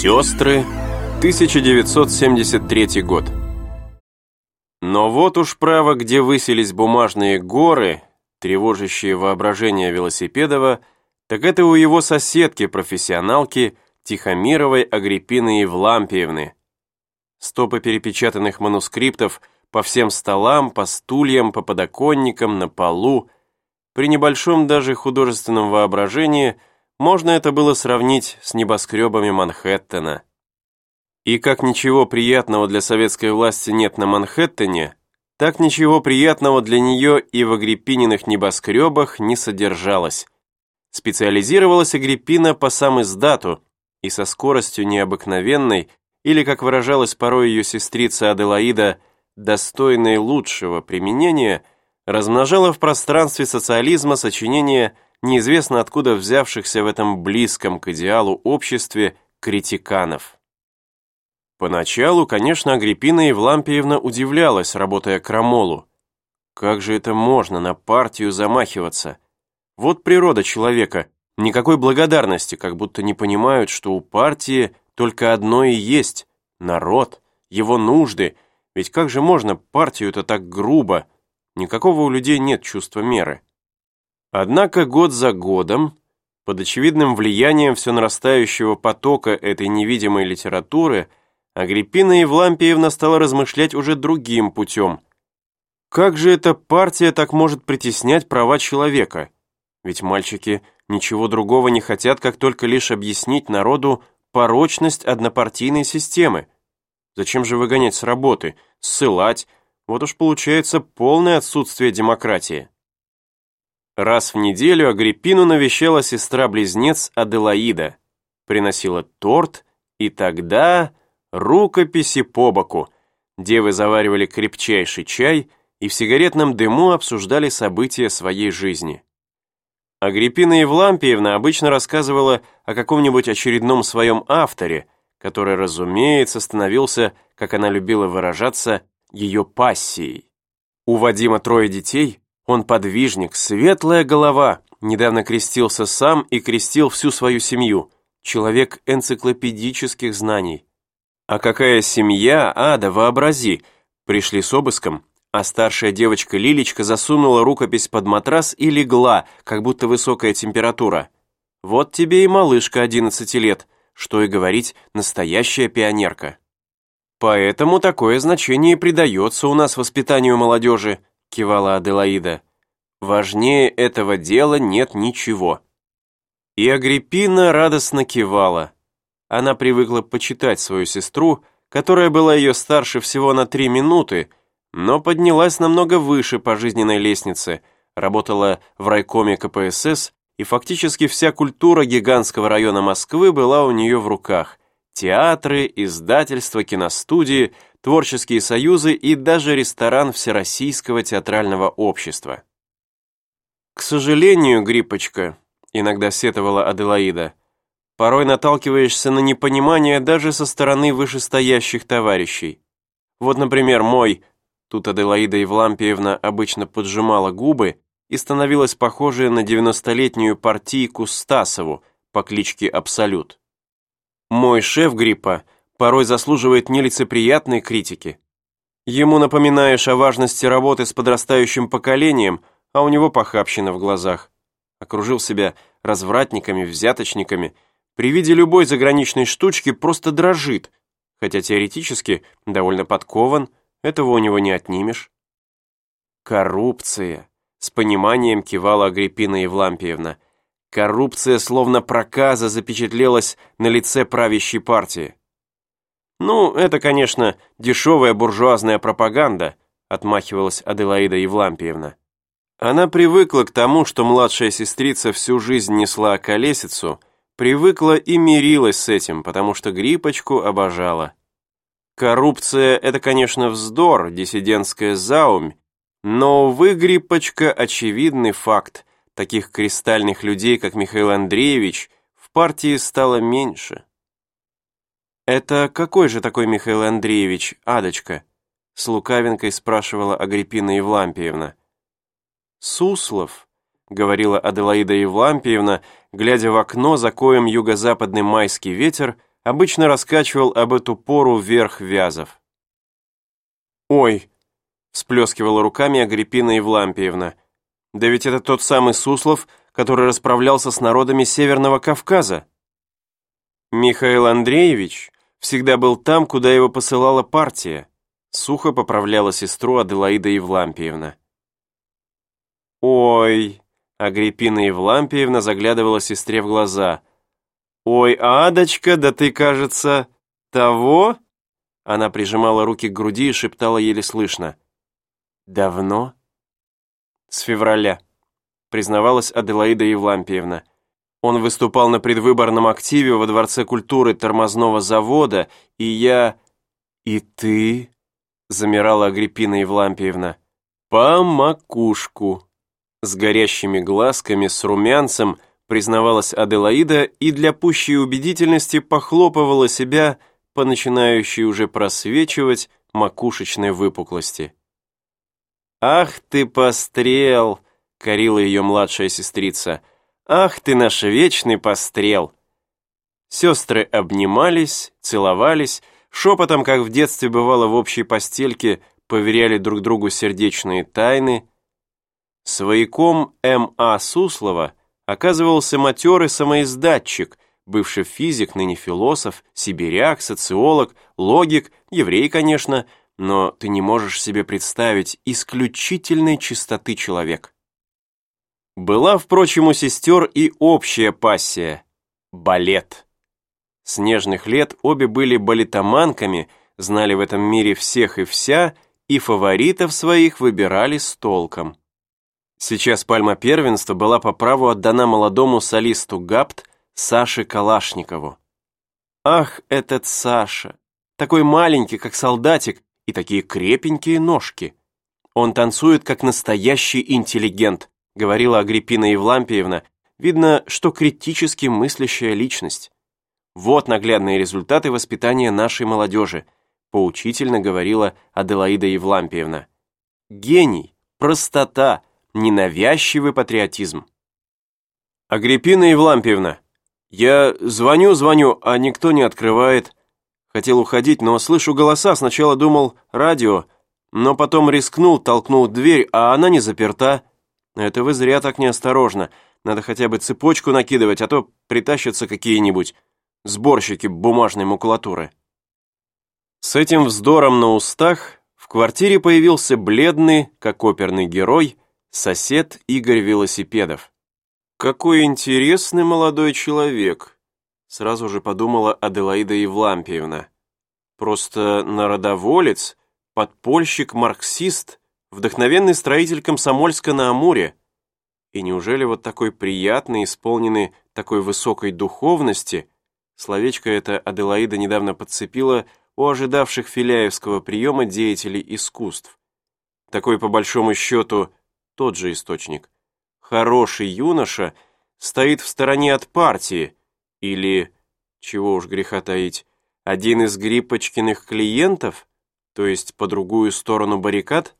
Сестры, 1973 год. Но вот уж право, где высились бумажные горы, тревожащие воображение Велосипедова, так это у его соседки-профессионалки Тихомировой Агриппины Евлампиевны. Стопы перепечатанных манускриптов по всем столам, по стульям, по подоконникам, на полу. При небольшом даже художественном воображении можно это было сравнить с небоскребами Манхэттена. И как ничего приятного для советской власти нет на Манхэттене, так ничего приятного для нее и в Агриппининых небоскребах не содержалось. Специализировалась Агриппина по сам издату и со скоростью необыкновенной, или, как выражалась порой ее сестрица Аделаида, достойной лучшего применения, размножала в пространстве социализма сочинения неизвестно откуда взявшихся в этом близком к идеалу обществе критиканов. Поначалу, конечно, Агриппина Евлампиевна удивлялась, работая крамолу. Как же это можно на партию замахиваться? Вот природа человека, никакой благодарности, как будто не понимают, что у партии только одно и есть – народ, его нужды, ведь как же можно партию-то так грубо? Никакого у людей нет чувства меры. Однако год за годом, под очевидным влиянием все нарастающего потока этой невидимой литературы – Агриппина Евлампиевна стала размышлять уже другим путем. Как же эта партия так может притеснять права человека? Ведь мальчики ничего другого не хотят, как только лишь объяснить народу порочность однопартийной системы. Зачем же выгонять с работы, ссылать? Вот уж получается полное отсутствие демократии. Раз в неделю Агриппину навещала сестра-близнец Аделаида, приносила торт, и тогда рукописи по боку. Девы заваривали крепчайший чай и в сигаретном дыму обсуждали события своей жизни. Агриппина Евлампиевна обычно рассказывала о каком-нибудь очередном своем авторе, который, разумеется, становился, как она любила выражаться, ее пассией. У Вадима трое детей, он подвижник, светлая голова, недавно крестился сам и крестил всю свою семью, человек энциклопедических знаний. А какая семья, ада, вообрази! Пришли с обыском, а старшая девочка Лилечка засунула рукопись под матрас и легла, как будто высокая температура. Вот тебе и малышка 11 лет, что и говорить, настоящая пионерка. Поэтому такое значение придается у нас воспитанию молодежи, кивала Аделаида. Важнее этого дела нет ничего. И Агриппина радостно кивала. Она привыкла почитать свою сестру, которая была ее старше всего на три минуты, но поднялась намного выше по жизненной лестнице, работала в райкоме КПСС, и фактически вся культура гигантского района Москвы была у нее в руках. Театры, издательства, киностудии, творческие союзы и даже ресторан Всероссийского театрального общества. «К сожалению, Гриппочка», иногда сетовала Аделаида, Порой наталкиваешься на непонимание даже со стороны вышестоящих товарищей. Вот, например, мой, тут Аделаида Евлампиевна обычно поджимала губы и становилась похожей на девяностолетнюю партийку Стасову по кличке Абсолют. Мой шеф Гриппа порой заслуживает нелицеприятной критики. Ему напоминаешь о важности работы с подрастающим поколением, а у него похабщина в глазах. Окружил себя развратниками, взяточниками – при виде любой заграничной штучки просто дрожит, хотя теоретически довольно подкован, этого у него не отнимешь. Коррупция, с пониманием кивала Агриппина Евлампиевна. Коррупция словно проказа запечатлелась на лице правящей партии. «Ну, это, конечно, дешевая буржуазная пропаганда», отмахивалась Аделаида Евлампиевна. Она привыкла к тому, что младшая сестрица всю жизнь несла колесицу, Привыкла и мирилась с этим, потому что Гриппочку обожала. Коррупция – это, конечно, вздор, диссидентская заумь, но, увы, Гриппочка – очевидный факт. Таких кристальных людей, как Михаил Андреевич, в партии стало меньше. «Это какой же такой Михаил Андреевич, Адочка?» С лукавинкой спрашивала Агриппина Евлампиевна. «Суслов», говорила Аделаида Евлампиевна, глядя в окно, за коем юго-западный майский ветер обычно раскачивал об эту пору вверх Вязов. «Ой!» — всплескивала руками Агриппина Евлампиевна. «Да ведь это тот самый Суслов, который расправлялся с народами Северного Кавказа». Михаил Андреевич всегда был там, куда его посылала партия, сухо поправляла сестру Аделаида Евлампиевна. «Ой!» — Агриппина Евлампиевна заглядывала сестре в глаза. «Ой, Адочка, да ты, кажется, того?» Она прижимала руки к груди и шептала еле слышно. «Давно?» «С февраля», — признавалась Аделаида Евлампиевна. Он выступал на предвыборном активе во Дворце культуры тормозного завода, и я... «И ты?» — замирала Агриппина Евлампиевна. «По макушку», с горящими глазками, с румянцем, признавалась Аделаида и для пущей убедительности похлопывала себя по начинающей уже просвечивать макушечной выпуклости. «Ах ты, пострел!» — корила ее младшая сестрица. «Ах ты, наш вечный пострел!» Сестры обнимались, целовались, шепотом, как в детстве бывало в общей постельке, поверяли друг другу сердечные тайны, Свояком М.А. Суслова оказывался матерый самоиздатчик, бывший физик, ныне философ, сибиряк, социолог, логик, еврей, конечно, но ты не можешь себе представить исключительной чистоты человек. Была, впрочем, у сестер и общая пассия – балет. С нежных лет обе были балетоманками, знали в этом мире всех и вся, и фаворитов своих выбирали с толком. Сейчас пальма первенства была по праву отдана молодому солисту ГАПТ Саше Калашникову. Ах, этот Саша! Такой маленький, как солдатик, и такие крепенькие ножки. Он танцует, как настоящий интеллигент, говорила Агриппина Евлампиевна. Видно, что критически мыслящая личность. Вот наглядные результаты воспитания нашей молодежи, поучительно говорила Аделаида Евлампиевна. Гений, простота, ненавязчивый патриотизм. «Агриппина Евлампиевна, я звоню-звоню, а никто не открывает. Хотел уходить, но слышу голоса, сначала думал радио, но потом рискнул, толкнул дверь, а она не заперта. Это вы зря так неосторожно. Надо хотя бы цепочку накидывать, а то притащатся какие-нибудь сборщики бумажной макулатуры». С этим вздором на устах в квартире появился бледный, как оперный герой, Сосед Игорь Велосипедов. «Какой интересный молодой человек», сразу же подумала Аделаида Евлампиевна. «Просто народоволец, подпольщик-марксист, вдохновенный строитель Комсомольска на Амуре. И неужели вот такой приятный, исполненный такой высокой духовности, словечко это Аделаида недавно подцепила у ожидавших Филяевского приема деятелей искусств. Такой, по большому счету, тот же источник. Хороший юноша стоит в стороне от партии, или, чего уж греха таить, один из Гриппочкиных клиентов, то есть по другую сторону баррикад?